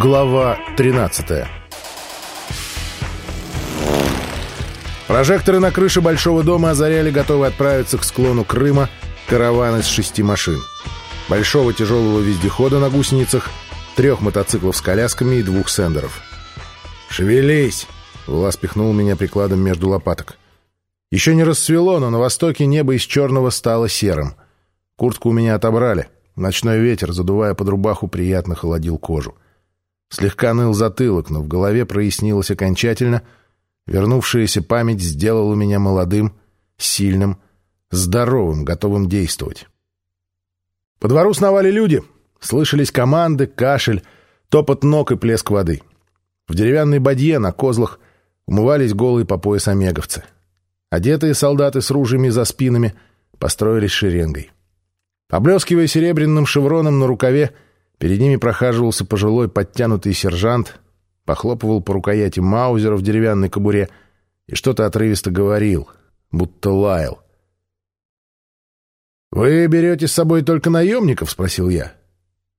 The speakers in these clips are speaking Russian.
Глава 13 Прожекторы на крыше большого дома озаряли готовы отправиться к склону Крыма караван из шести машин. Большого тяжелого вездехода на гусеницах, трех мотоциклов с колясками и двух сендеров. «Шевелись!» — Влас пихнул меня прикладом между лопаток. Еще не рассвело, но на востоке небо из черного стало серым. Куртку у меня отобрали. Ночной ветер, задувая под рубаху, приятно холодил кожу. Слегка ныл затылок, но в голове прояснилось окончательно. Вернувшаяся память сделала меня молодым, сильным, здоровым, готовым действовать. По двору сновали люди. Слышались команды, кашель, топот ног и плеск воды. В деревянной бадье на козлах умывались голые по пояс омеговцы. Одетые солдаты с ружьями за спинами построились шеренгой. Поблескивая серебряным шевроном на рукаве, перед ними прохаживался пожилой подтянутый сержант, похлопывал по рукояти маузера в деревянной кобуре и что-то отрывисто говорил, будто лаял. «Вы берете с собой только наемников?» — спросил я.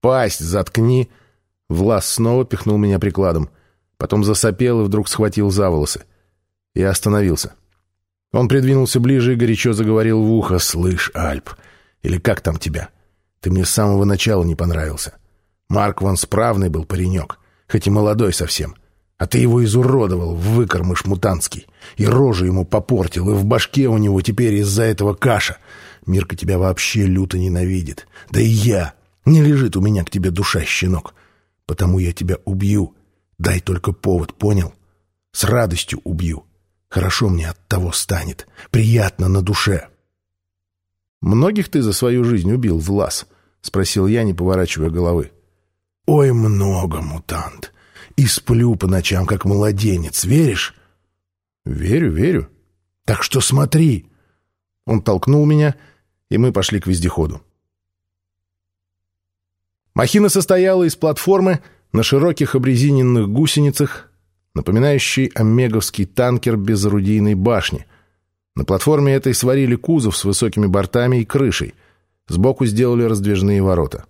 «Пасть заткни!» Влас снова пихнул меня прикладом. Потом засопел и вдруг схватил за волосы. Я остановился. Он придвинулся ближе и горячо заговорил в ухо. «Слышь, Альп, или как там тебя? Ты мне с самого начала не понравился. Марк вон справный был паренек, хоть и молодой совсем. А ты его изуродовал, выкормыш мутантский. И рожу ему попортил, и в башке у него теперь из-за этого каша. Мирка тебя вообще люто ненавидит. Да и я. Не лежит у меня к тебе душа, щенок. Потому я тебя убью. Дай только повод, понял? С радостью убью. Хорошо мне от того станет. Приятно на душе. «Многих ты за свою жизнь убил, Влас?» — спросил я, не поворачивая головы. «Ой, много, мутант. И сплю по ночам, как младенец. Веришь?» «Верю, верю. Так что смотри». Он толкнул меня, и мы пошли к вездеходу. Махина состояла из платформы на широких обрезиненных гусеницах, напоминающей омеговский танкер без орудийной башни — на платформе этой сварили кузов с высокими бортами и крышей. Сбоку сделали раздвижные ворота.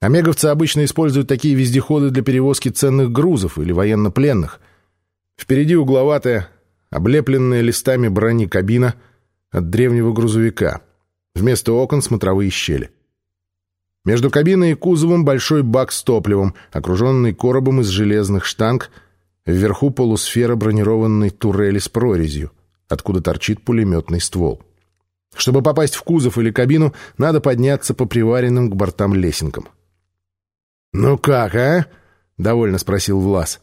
Омеговцы обычно используют такие вездеходы для перевозки ценных грузов или военнопленных. Впереди угловатая, облепленная листами брони кабина от древнего грузовика. Вместо окон смотровые щели. Между кабиной и кузовом большой бак с топливом, окруженный коробом из железных штанг, вверху полусфера бронированной турели с прорезью откуда торчит пулеметный ствол. Чтобы попасть в кузов или кабину, надо подняться по приваренным к бортам лесенкам. «Ну как, а?» — довольно спросил Влас.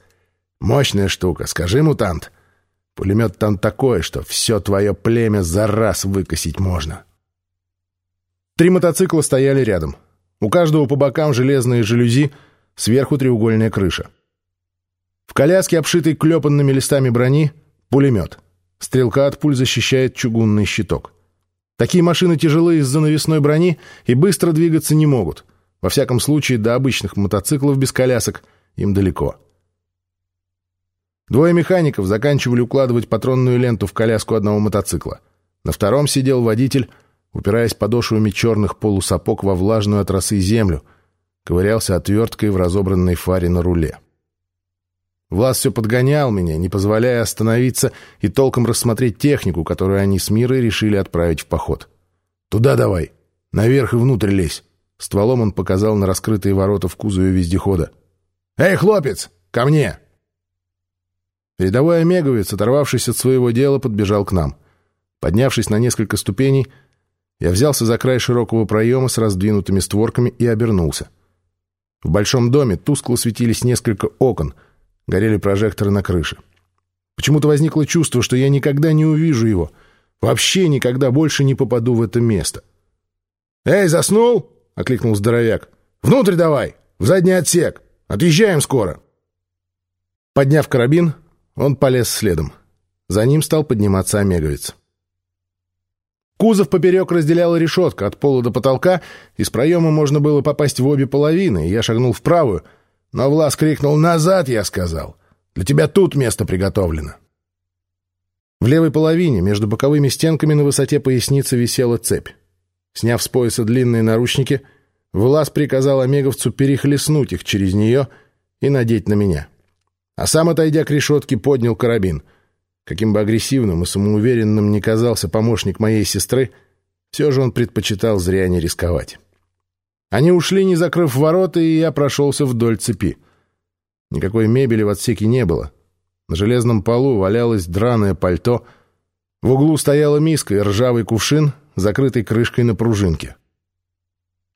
«Мощная штука, скажи, мутант. Пулемет там такой, что все твое племя за раз выкосить можно». Три мотоцикла стояли рядом. У каждого по бокам железные жалюзи, сверху треугольная крыша. В коляске, обшитой клепанными листами брони, пулемет — Стрелка от пуль защищает чугунный щиток. Такие машины тяжелые из-за навесной брони и быстро двигаться не могут. Во всяком случае, до обычных мотоциклов без колясок им далеко. Двое механиков заканчивали укладывать патронную ленту в коляску одного мотоцикла. На втором сидел водитель, упираясь подошвами черных полусапог во влажную от росы землю, ковырялся отверткой в разобранной фаре на руле. Влас все подгонял меня, не позволяя остановиться и толком рассмотреть технику, которую они с Мирой решили отправить в поход. «Туда давай! Наверх и внутрь лезь!» Стволом он показал на раскрытые ворота в кузове вездехода. «Эй, хлопец, ко мне!» Рядовой омеговец, оторвавшись от своего дела, подбежал к нам. Поднявшись на несколько ступеней, я взялся за край широкого проема с раздвинутыми створками и обернулся. В большом доме тускло светились несколько окон — Горели прожекторы на крыше. Почему-то возникло чувство, что я никогда не увижу его. Вообще никогда больше не попаду в это место. «Эй, заснул?» — окликнул здоровяк. «Внутрь давай! В задний отсек! Отъезжаем скоро!» Подняв карабин, он полез следом. За ним стал подниматься омеговец. Кузов поперек разделяла решетка от пола до потолка, из проема можно было попасть в обе половины, я шагнул в правую — но Влас крикнул «Назад!» я сказал. «Для тебя тут место приготовлено». В левой половине, между боковыми стенками на высоте поясницы висела цепь. Сняв с пояса длинные наручники, Влас приказал омеговцу перехлестнуть их через нее и надеть на меня. А сам, отойдя к решетке, поднял карабин. Каким бы агрессивным и самоуверенным ни казался помощник моей сестры, все же он предпочитал зря не рисковать. Они ушли, не закрыв ворота, и я прошелся вдоль цепи. Никакой мебели в отсеке не было. На железном полу валялось драное пальто. В углу стояла миска и ржавый кувшин, закрытый крышкой на пружинке.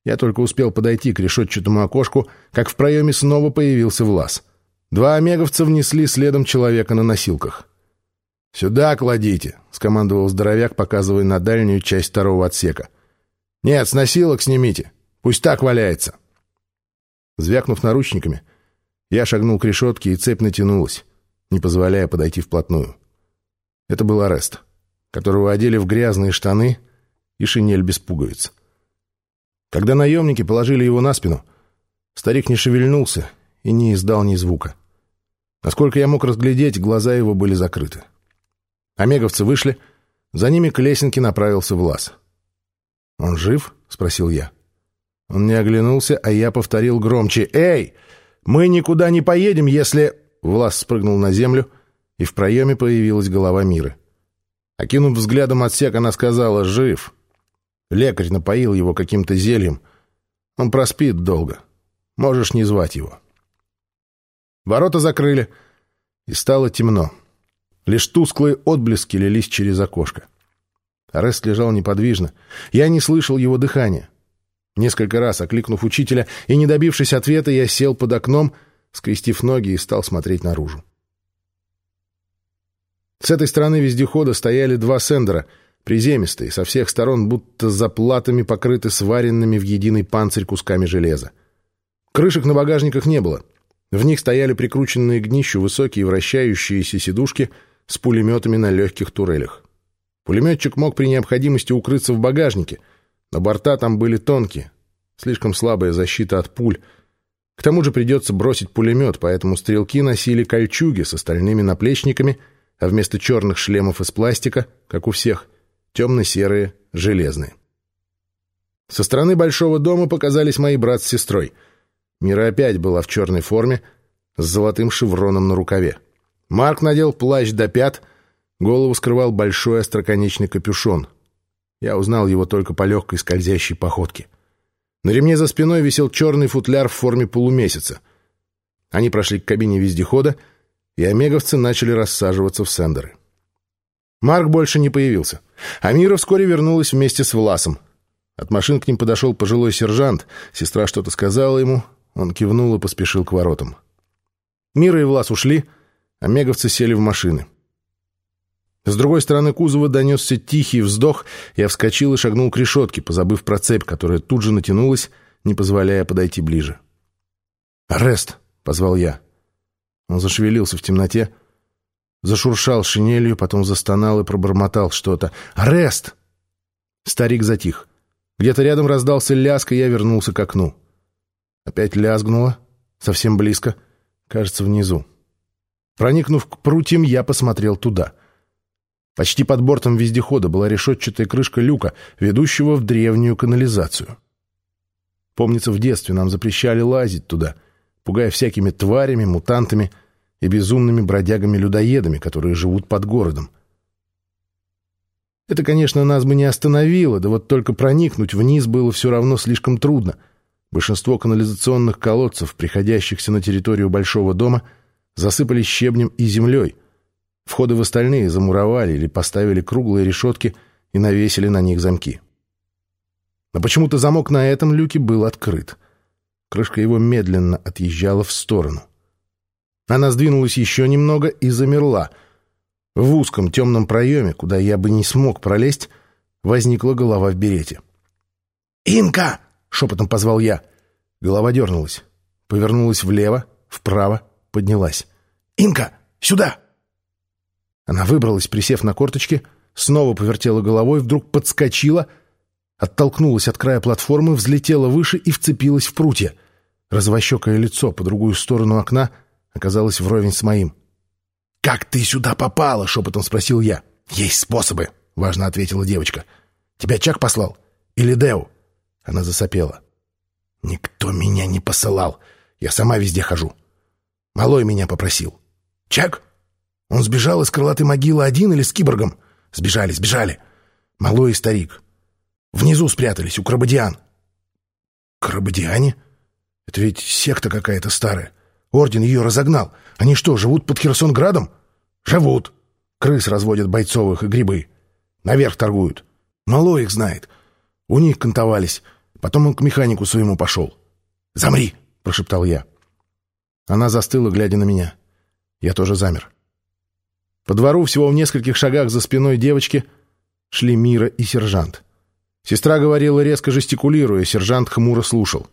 Я только успел подойти к решетчатому окошку, как в проеме снова появился Влас. Два омеговца внесли следом человека на носилках. «Сюда кладите», — скомандовал здоровяк, показывая на дальнюю часть второго отсека. «Нет, с носилок снимите. Пусть так валяется». Звякнув наручниками, я шагнул к решетке, и цепь натянулась, не позволяя подойти вплотную. Это был арест, которого одели в грязные штаны и шинель без пуговиц. Когда наемники положили его на спину, старик не шевельнулся и не издал ни звука. Насколько я мог разглядеть, глаза его были закрыты. Омеговцы вышли, за ними к лесенке направился Влас. «Он жив?» — спросил я. Он не оглянулся, а я повторил громче. «Эй, мы никуда не поедем, если...» Влас спрыгнул на землю, и в проеме появилась голова Миры. Окинув взглядом отсек, она сказала «Жив». Лекарь напоил его каким-то зельем. Он проспит долго. Можешь не звать его. Ворота закрыли, и стало темно. Лишь тусклые отблески лились через окошко. Арест лежал неподвижно. Я не слышал его дыхания. Несколько раз окликнув учителя и не добившись ответа, я сел под окном, скрестив ноги и стал смотреть наружу. С этой стороны вездехода стояли два сендера — приземистые, со всех сторон будто заплатами покрыты сваренными в единый панцирь кусками железа. Крышек на багажниках не было. В них стояли прикрученные к днищу высокие вращающиеся сидушки с пулеметами на легких турелях. Пулеметчик мог при необходимости укрыться в багажнике, но борта там были тонкие, слишком слабая защита от пуль. К тому же придется бросить пулемет, поэтому стрелки носили кольчуги с остальными наплечниками, а вместо черных шлемов из пластика, как у всех – темно-серые, железные. Со стороны большого дома показались мои брат с сестрой. Мира опять была в черной форме, с золотым шевроном на рукаве. Марк надел плащ до пят, голову скрывал большой остроконечный капюшон. Я узнал его только по легкой скользящей походке. На ремне за спиной висел черный футляр в форме полумесяца. Они прошли к кабине вездехода, и омеговцы начали рассаживаться в сендеры. Марк больше не появился. Амира вскоре вернулась вместе с Власом. От машин к ним подошел пожилой сержант. Сестра что-то сказала ему. Он кивнул и поспешил к воротам. Мира и Влас ушли, а меговцы сели в машины. С другой стороны кузова донесся тихий вздох, я вскочил и шагнул к решетке, позабыв про цепь, которая тут же натянулась, не позволяя подойти ближе. «Арест!» — позвал я. Он зашевелился в темноте, Зашуршал шинелью, потом застонал и пробормотал что-то. «Арест!» Старик затих. Где-то рядом раздался лязг, и я вернулся к окну. Опять лязгнуло. Совсем близко. Кажется, внизу. Проникнув к прутьям, я посмотрел туда. Почти под бортом вездехода была решетчатая крышка люка, ведущего в древнюю канализацию. Помнится, в детстве нам запрещали лазить туда, пугая всякими тварями, мутантами — и безумными бродягами-людоедами, которые живут под городом. Это, конечно, нас бы не остановило, да вот только проникнуть вниз было все равно слишком трудно. Большинство канализационных колодцев, приходящихся на территорию большого дома, засыпали щебнем и землей. Входы в остальные замуровали или поставили круглые решетки и навесили на них замки. Но почему-то замок на этом люке был открыт. Крышка его медленно отъезжала в сторону. Она сдвинулась еще немного и замерла. В узком темном проеме, куда я бы не смог пролезть, возникла голова в берете. «Инка!» — шепотом позвал я. Голова дернулась. Повернулась влево, вправо, поднялась. «Инка! Сюда!» Она выбралась, присев на корточки, снова повертела головой, вдруг подскочила, оттолкнулась от края платформы, взлетела выше и вцепилась в прутья. Развощекое лицо по другую сторону окна — оказалась вровень с моим. «Как ты сюда попала?» — шепотом спросил я. «Есть способы», — важно ответила девочка. «Тебя Чак послал? Или Деу?» Она засопела. «Никто меня не посылал. Я сама везде хожу. Малой меня попросил. Чак? Он сбежал из крылатой могилы один или с киборгом? Сбежали, сбежали. Малой и старик. Внизу спрятались, у Крабадиан. Крабадиане? Это ведь секта какая-то старая. Орден ее разогнал. Они что, живут под Херсонградом? Живут. Крыс разводят бойцовых и грибы. Наверх торгуют. Малой их знает. У них кантовались. Потом он к механику своему пошел. «Замри!» — прошептал я. Она застыла, глядя на меня. Я тоже замер. По двору всего в нескольких шагах за спиной девочки шли Мира и сержант. Сестра говорила, резко жестикулируя, сержант хмуро слушал.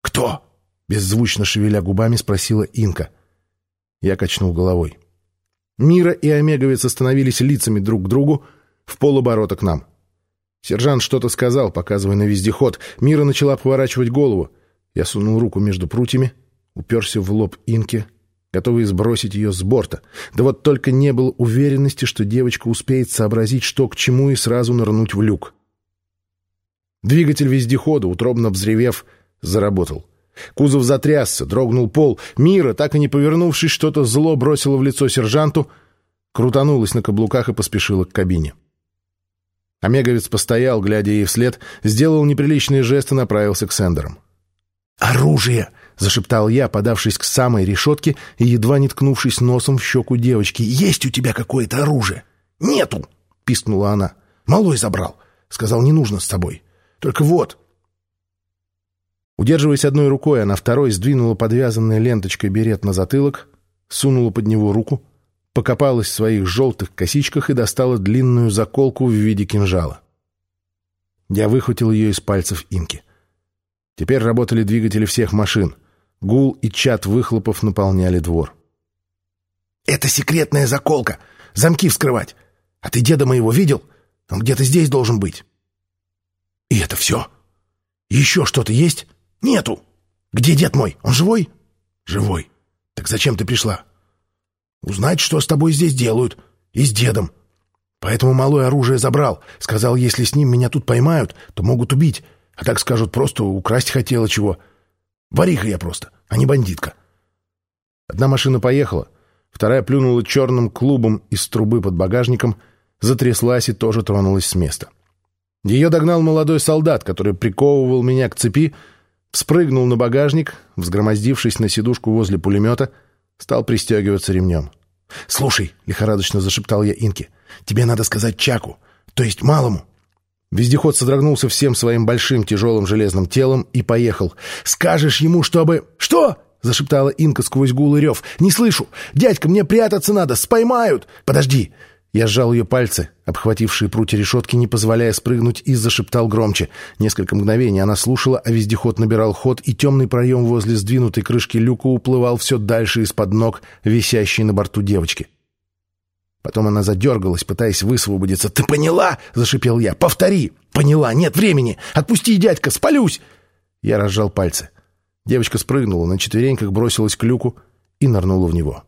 «Кто?» — беззвучно шевеля губами спросила Инка. Я качнул головой. Мира и Омеговец остановились лицами друг к другу в полоборота к нам. Сержант что-то сказал, показывая на вездеход. Мира начала поворачивать голову. Я сунул руку между прутьями, уперся в лоб Инки, готовый сбросить ее с борта. Да вот только не было уверенности, что девочка успеет сообразить, что к чему, и сразу нырнуть в люк. Двигатель вездехода, утробно взревев, заработал. Кузов затрясся, дрогнул пол. Мира, так и не повернувшись, что-то зло бросила в лицо сержанту, крутанулась на каблуках и поспешила к кабине. Омеговец постоял, глядя ей вслед, сделал неприличные жесты и направился к сендерам. «Оружие!» — зашептал я, подавшись к самой решетке и едва не ткнувшись носом в щеку девочки. «Есть у тебя какое-то оружие?» «Нету!» — пискнула она. «Малой забрал. Сказал, не нужно с собой. Только вот...» Удерживаясь одной рукой, она второй сдвинула подвязанной ленточкой берет на затылок, сунула под него руку, покопалась в своих желтых косичках и достала длинную заколку в виде кинжала. Я выхватил ее из пальцев Инки. Теперь работали двигатели всех машин. Гул и чат выхлопов наполняли двор. «Это секретная заколка! Замки вскрывать! А ты деда моего видел? Он где-то здесь должен быть!» «И это все? Еще что-то есть?» «Нету!» «Где дед мой? Он живой?» «Живой. Так зачем ты пришла?» «Узнать, что с тобой здесь делают. И с дедом. Поэтому малое оружие забрал. Сказал, если с ним меня тут поймают, то могут убить. А так скажут, просто украсть хотела чего. Вариха я просто, а не бандитка». Одна машина поехала, вторая плюнула черным клубом из трубы под багажником, затряслась и тоже тронулась с места. Ее догнал молодой солдат, который приковывал меня к цепи, спрыгнул на багажник, взгромоздившись на сидушку возле пулемета, стал пристегиваться ремнем. «Слушай», — лихорадочно зашептал я Инке, — «тебе надо сказать Чаку, то есть малому». Вездеход содрогнулся всем своим большим тяжелым железным телом и поехал. «Скажешь ему, чтобы...» «Что?» — зашептала Инка сквозь гул и рев. «Не слышу! Дядька, мне прятаться надо! Споймают! Подожди! Я сжал ее пальцы, обхватившие прутья решетки, не позволяя спрыгнуть, и зашептал громче. Несколько мгновений она слушала, а вездеход набирал ход, и темный проем возле сдвинутой крышки люка уплывал все дальше из-под ног, висящей на борту девочки. Потом она задергалась, пытаясь высвободиться. «Ты поняла?» — зашипел я. «Повтори!» «Поняла! Нет времени! Отпусти, дядька! Спалюсь!» Я разжал пальцы. Девочка спрыгнула, на четвереньках бросилась к люку и нырнула в него.